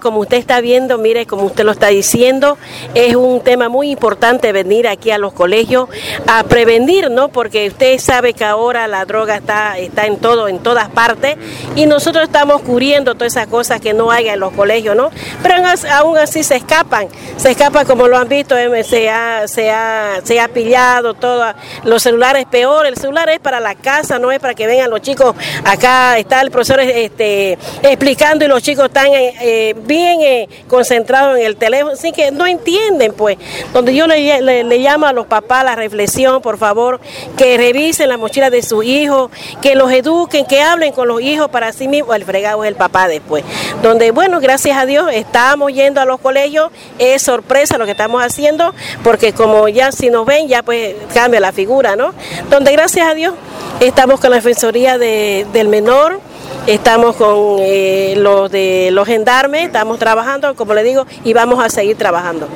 Como usted está viendo, mire, como usted lo está diciendo, es un tema muy importante venir aquí a los colegios a prevenir, ¿no? Porque usted sabe que ahora la droga está, está en todo, en todas partes, y nosotros estamos cubriendo todas esas cosas que no haya en los colegios, ¿no? Pero aún así se escapan, se escapan como lo han visto, eh, se ha, se ha, se ha pillado todos los celulares peor, el celular es para la casa, no es para que vengan los chicos, acá está el profesor este, explicando y los chicos están... Eh, bien eh, concentrados en el teléfono, así que no entienden, pues. Donde yo le, le, llamo a los papás la reflexión, por favor, que revisen la mochila de sus hijos, que los eduquen, que hablen con los hijos para sí mismos. El fregado es el papá después. Donde, bueno, gracias a Dios, estamos yendo a los colegios, es sorpresa lo que estamos haciendo, porque como ya si nos ven, ya pues cambia la figura, ¿no? Donde, gracias a Dios, estamos con la Defensoría del Menor Estamos con eh, los de los gendarmes, estamos trabajando, como le digo, y vamos a seguir trabajando.